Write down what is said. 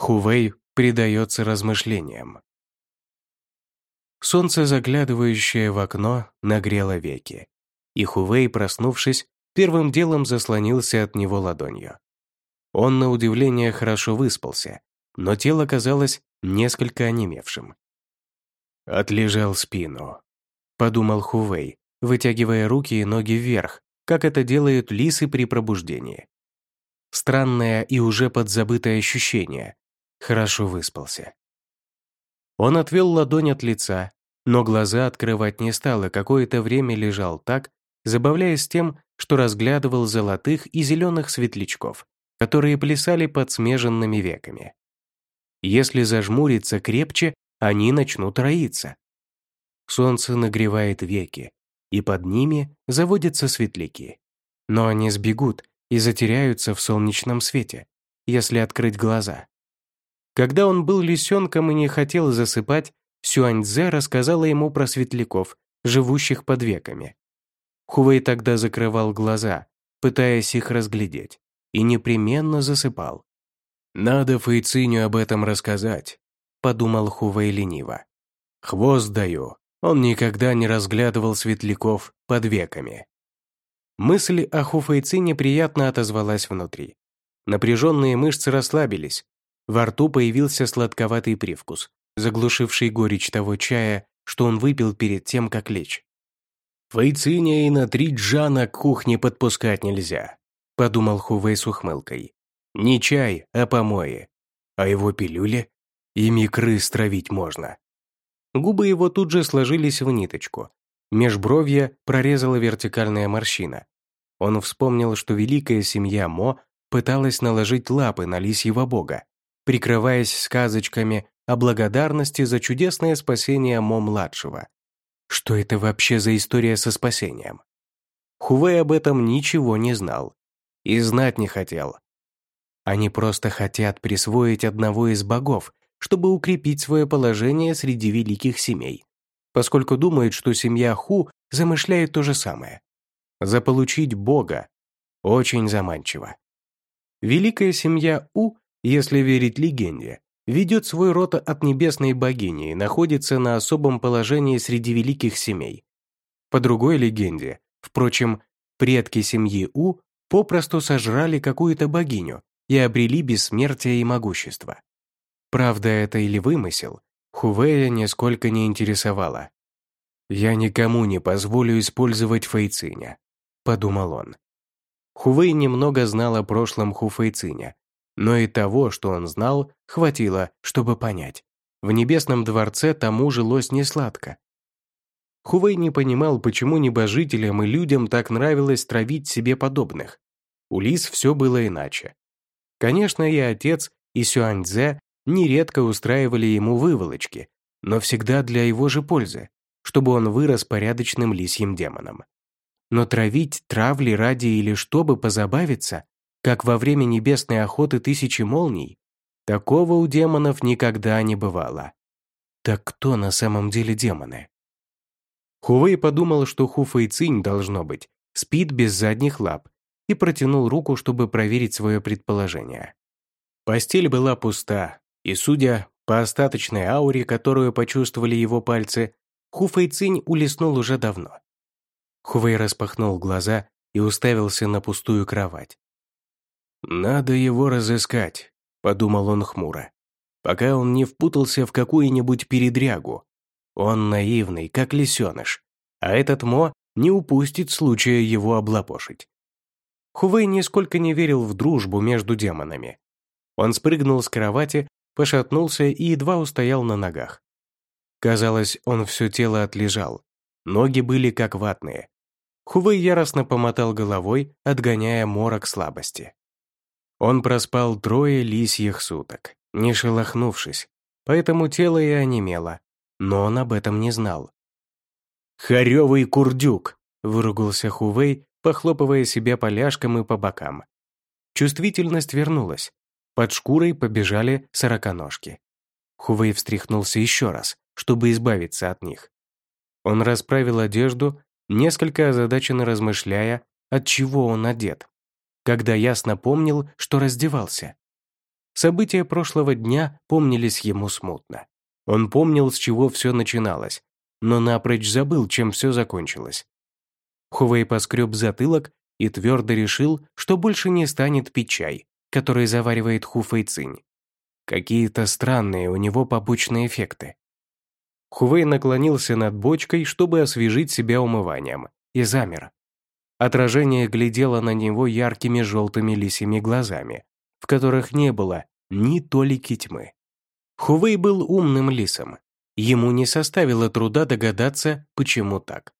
Хувей предается размышлениям. Солнце, заглядывающее в окно, нагрело веки, и Хувей, проснувшись, первым делом заслонился от него ладонью. Он, на удивление, хорошо выспался, но тело казалось несколько онемевшим. «Отлежал спину», — подумал Хувей, вытягивая руки и ноги вверх, как это делают лисы при пробуждении. Странное и уже подзабытое ощущение. Хорошо выспался. Он отвел ладонь от лица, но глаза открывать не стал и какое-то время лежал так, забавляясь тем, что разглядывал золотых и зеленых светлячков, которые плясали под смеженными веками. Если зажмуриться крепче, они начнут роиться. Солнце нагревает веки, и под ними заводятся светляки. Но они сбегут и затеряются в солнечном свете, если открыть глаза. Когда он был лисенком и не хотел засыпать, Сюаньцзе рассказала ему про светляков, живущих под веками. Хувей тогда закрывал глаза, пытаясь их разглядеть, и непременно засыпал. «Надо Фэйциню об этом рассказать», — подумал Хувей лениво. «Хвост даю, он никогда не разглядывал светляков под веками». Мысль о Хуфэйцине приятно отозвалась внутри. Напряженные мышцы расслабились, во рту появился сладковатый привкус, заглушивший горечь того чая, что он выпил перед тем, как лечь. «Фэйциня и на три джана к кухне подпускать нельзя», — подумал Хувей с ухмылкой. «Не чай, а помои. А его пилюли? Ими крыс травить можно». Губы его тут же сложились в ниточку. Межбровья прорезала вертикальная морщина. Он вспомнил, что великая семья Мо пыталась наложить лапы на лисьего бога, прикрываясь сказочками о благодарности за чудесное спасение Мо-младшего. Что это вообще за история со спасением? Хувей об этом ничего не знал. И знать не хотел. Они просто хотят присвоить одного из богов, чтобы укрепить свое положение среди великих семей, поскольку думают, что семья Ху замышляет то же самое. Заполучить бога очень заманчиво. Великая семья У, если верить легенде, ведет свой род от небесной богини и находится на особом положении среди великих семей. По другой легенде, впрочем, предки семьи У попросту сожрали какую-то богиню и обрели бессмертие и могущество. Правда это или вымысел, Хувея нисколько не интересовало. «Я никому не позволю использовать Фейциня», — подумал он. Хувей немного знал о прошлом Хуфейциня, но и того, что он знал, хватило, чтобы понять. В Небесном дворце тому жилось несладко. Хувей не понимал, почему небожителям и людям так нравилось травить себе подобных. У Лис все было иначе. Конечно, и отец, и Сюаньцзе нередко устраивали ему выволочки, но всегда для его же пользы, чтобы он вырос порядочным лисьим демоном. Но травить травли ради или чтобы позабавиться как во время небесной охоты тысячи молний, такого у демонов никогда не бывало. Так кто на самом деле демоны? Хувей подумал, что Хуфа и Цинь, должно быть, спит без задних лап, и протянул руку, чтобы проверить свое предположение. Постель была пуста, и, судя по остаточной ауре, которую почувствовали его пальцы, Хуфэй Цинь улеснул уже давно. Хувей распахнул глаза и уставился на пустую кровать. «Надо его разыскать», — подумал он хмуро, пока он не впутался в какую-нибудь передрягу. Он наивный, как лисеныш, а этот Мо не упустит случая его облапошить. Хувей нисколько не верил в дружбу между демонами. Он спрыгнул с кровати, пошатнулся и едва устоял на ногах. Казалось, он все тело отлежал. Ноги были как ватные. Хувей яростно помотал головой, отгоняя морок слабости. Он проспал трое лисьих суток, не шелохнувшись, поэтому тело и онемело, но он об этом не знал. «Хорёвый курдюк!» – выругался Хувей, похлопывая себя поляшком и по бокам. Чувствительность вернулась. Под шкурой побежали сороконожки. Хувей встряхнулся еще раз, чтобы избавиться от них. Он расправил одежду, несколько озадаченно размышляя, от чего он одет когда ясно помнил, что раздевался. События прошлого дня помнились ему смутно. Он помнил, с чего все начиналось, но напрочь забыл, чем все закончилось. Хувей поскреб затылок и твердо решил, что больше не станет пить чай, который заваривает Хуфэй Цинь. Какие-то странные у него побочные эффекты. Хувей наклонился над бочкой, чтобы освежить себя умыванием, и замер. Отражение глядело на него яркими желтыми лисими глазами, в которых не было ни толики тьмы. Хувей был умным лисом. Ему не составило труда догадаться, почему так.